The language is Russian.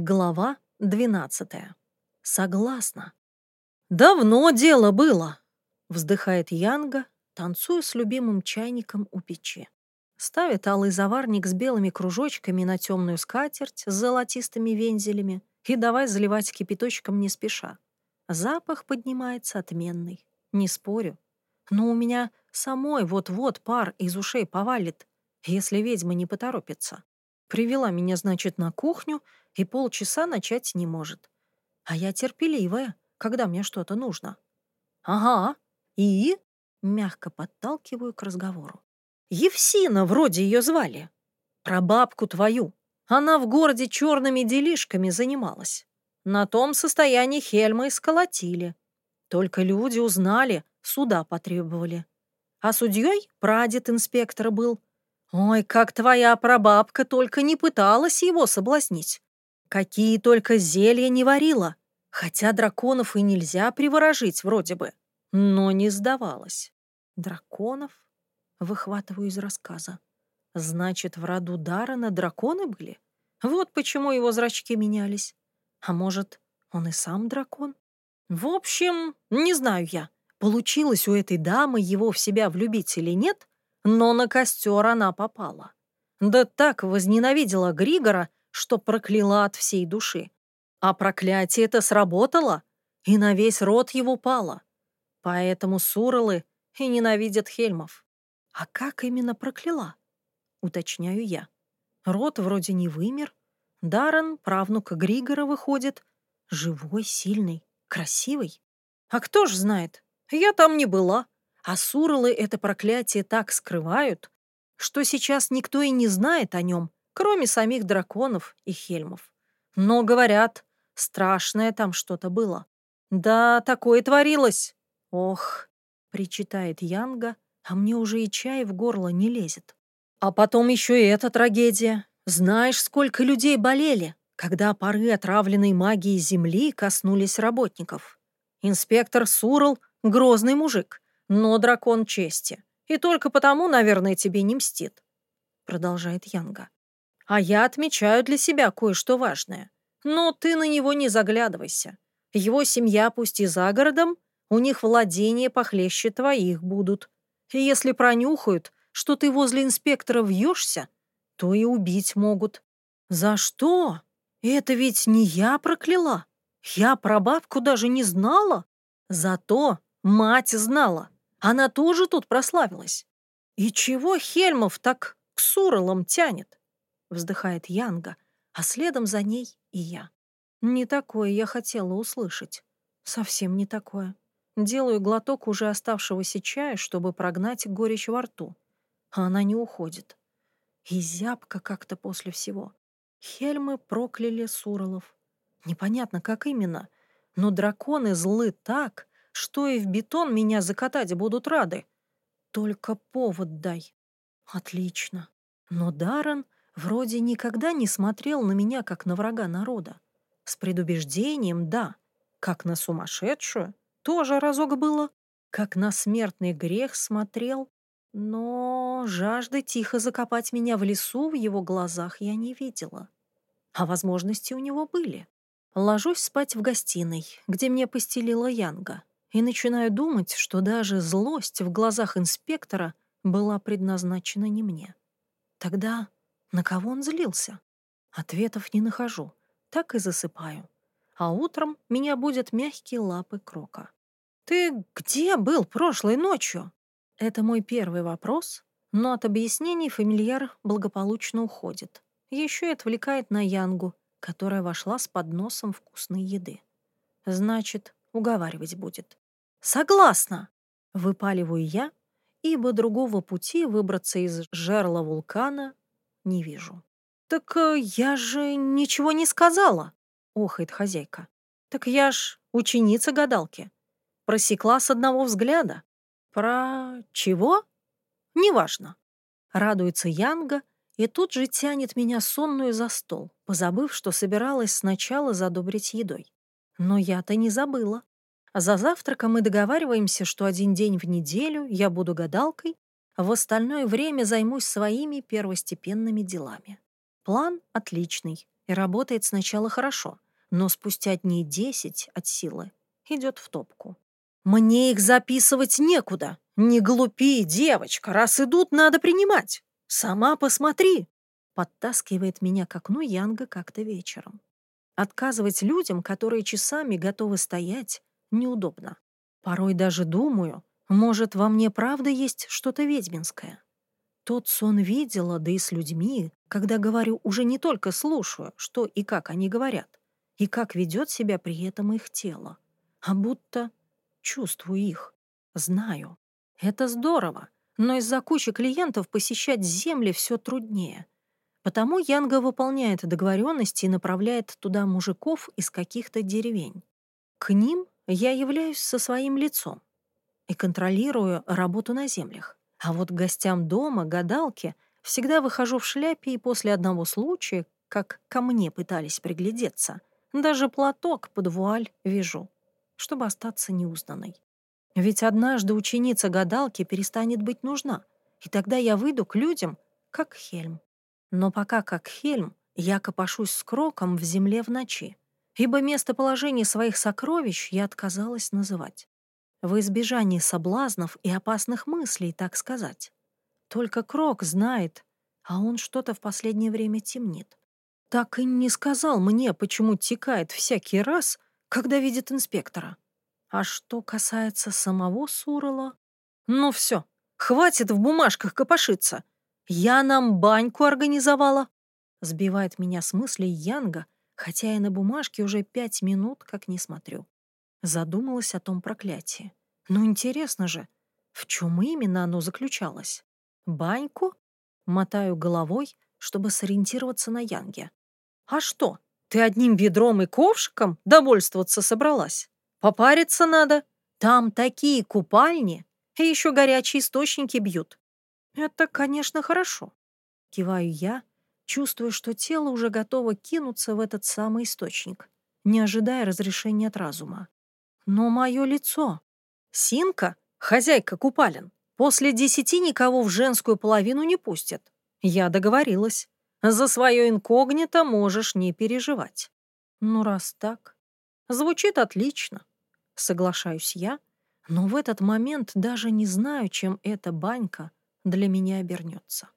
Глава 12. Согласна. «Давно дело было», — вздыхает Янга, танцуя с любимым чайником у печи. Ставит алый заварник с белыми кружочками на темную скатерть с золотистыми вензелями и давай заливать кипяточком не спеша. Запах поднимается отменный, не спорю. Но у меня самой вот-вот пар из ушей повалит, если ведьма не поторопится. Привела меня, значит, на кухню и полчаса начать не может. А я терпеливая, когда мне что-то нужно. Ага, и? Мягко подталкиваю к разговору. Евсина вроде ее звали. Про бабку твою. Она в городе черными делишками занималась. На том состоянии Хельма и сколотили. Только люди узнали, суда потребовали. А судьей прадед инспектора был. Ой, как твоя прабабка только не пыталась его соблазнить. Какие только зелья не варила. Хотя драконов и нельзя приворожить вроде бы. Но не сдавалась. Драконов? Выхватываю из рассказа. Значит, в роду Дарана драконы были? Вот почему его зрачки менялись. А может, он и сам дракон? В общем, не знаю я, получилось у этой дамы его в себя влюбить или нет, но на костер она попала. Да так возненавидела Григора, что прокляла от всей души. А проклятие это сработало, и на весь род его пало. Поэтому Суралы и ненавидят Хельмов. А как именно прокляла? Уточняю я. Род вроде не вымер. Даррен, правнук Григора, выходит. Живой, сильный, красивый. А кто ж знает? Я там не была. А суралы это проклятие так скрывают, что сейчас никто и не знает о нем, кроме самих драконов и хельмов. Но, говорят, страшное там что-то было. Да, такое творилось. Ох, причитает Янга, а мне уже и чай в горло не лезет. А потом еще и эта трагедия. Знаешь, сколько людей болели, когда пары отравленной магией земли коснулись работников. Инспектор Сурл — грозный мужик — но дракон чести. И только потому, наверное, тебе не мстит», — продолжает Янга. «А я отмечаю для себя кое-что важное. Но ты на него не заглядывайся. Его семья пусть и за городом, у них владения похлеще твоих будут. И если пронюхают, что ты возле инспектора вьешься, то и убить могут. За что? Это ведь не я прокляла. Я про бабку даже не знала. Зато мать знала. Она тоже тут прославилась. И чего Хельмов так к Суралам тянет? Вздыхает Янга, а следом за ней и я. Не такое я хотела услышать. Совсем не такое. Делаю глоток уже оставшегося чая, чтобы прогнать горечь во рту. А она не уходит. И зябко как-то после всего. Хельмы прокляли Суралов. Непонятно, как именно, но драконы злы так, что и в бетон меня закатать будут рады. Только повод дай. Отлично. Но Даррен вроде никогда не смотрел на меня, как на врага народа. С предубеждением, да. Как на сумасшедшую, тоже разок было. Как на смертный грех смотрел. Но жажды тихо закопать меня в лесу в его глазах я не видела. А возможности у него были. Ложусь спать в гостиной, где мне постелила Янга и начинаю думать, что даже злость в глазах инспектора была предназначена не мне. Тогда на кого он злился? Ответов не нахожу, так и засыпаю. А утром меня будут мягкие лапы Крока. «Ты где был прошлой ночью?» Это мой первый вопрос, но от объяснений фамильяр благополучно уходит. Еще и отвлекает на Янгу, которая вошла с подносом вкусной еды. Значит, уговаривать будет. «Согласна!» — выпаливаю я, ибо другого пути выбраться из жерла вулкана не вижу. «Так э, я же ничего не сказала!» — охает хозяйка. «Так я ж ученица гадалки. Просекла с одного взгляда. Про чего? Неважно. Радуется Янга и тут же тянет меня сонную за стол, позабыв, что собиралась сначала задобрить едой. Но я-то не забыла. За завтраком мы договариваемся, что один день в неделю я буду гадалкой, а в остальное время займусь своими первостепенными делами. План отличный. И работает сначала хорошо, но спустя дней десять от силы идет в топку. Мне их записывать некуда. Не глупи, девочка, раз идут, надо принимать. Сама посмотри. Подтаскивает меня к окну Янга как-то вечером. Отказывать людям, которые часами готовы стоять, неудобно. Порой даже думаю, может, во мне правда есть что-то ведьминское. Тот сон видела, да и с людьми, когда говорю, уже не только слушаю, что и как они говорят, и как ведет себя при этом их тело, а будто чувствую их, знаю. Это здорово, но из-за кучи клиентов посещать земли все труднее. Потому Янга выполняет договоренности и направляет туда мужиков из каких-то деревень. К ним я являюсь со своим лицом, и контролирую работу на землях. А вот гостям дома, гадалки, всегда выхожу в шляпе и после одного случая, как ко мне пытались приглядеться, даже платок под вуаль вяжу, чтобы остаться неузнанной. Ведь однажды ученица гадалки перестанет быть нужна, и тогда я выйду к людям, как Хельм. Но пока как Хельм, я копошусь с кроком в земле в ночи, ибо местоположение своих сокровищ я отказалась называть. В избежании соблазнов и опасных мыслей, так сказать. Только Крок знает, а он что-то в последнее время темнит. Так и не сказал мне, почему текает всякий раз, когда видит инспектора. А что касается самого Сурала... Ну все, хватит в бумажках копошиться. Я нам баньку организовала. Сбивает меня с мыслей Янга, хотя я на бумажке уже пять минут как не смотрю. Задумалась о том проклятии. Ну, интересно же, в чем именно оно заключалось? Баньку? Мотаю головой, чтобы сориентироваться на Янге. А что, ты одним ведром и ковшиком довольствоваться собралась? Попариться надо. Там такие купальни, и еще горячие источники бьют. Это, конечно, хорошо. Киваю я, чувствуя, что тело уже готово кинуться в этот самый источник, не ожидая разрешения от разума. Но мое лицо... Синка, хозяйка купалин, после десяти никого в женскую половину не пустит. Я договорилась. За свое инкогнито можешь не переживать. Ну, раз так... Звучит отлично. Соглашаюсь я, но в этот момент даже не знаю, чем эта банька для меня обернется.